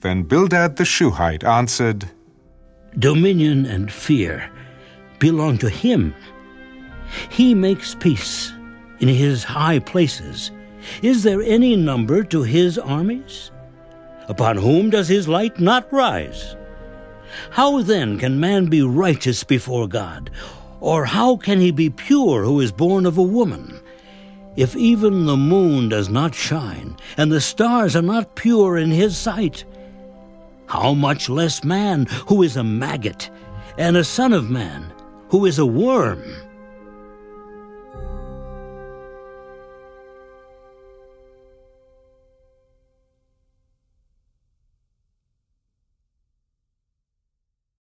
Then Bildad the Shuhite answered, Dominion and fear belong to him. He makes peace in his high places. Is there any number to his armies? Upon whom does his light not rise? How then can man be righteous before God? Or how can he be pure who is born of a woman? If even the moon does not shine, and the stars are not pure in his sight, how much less man who is a maggot, and a son of man who is a worm?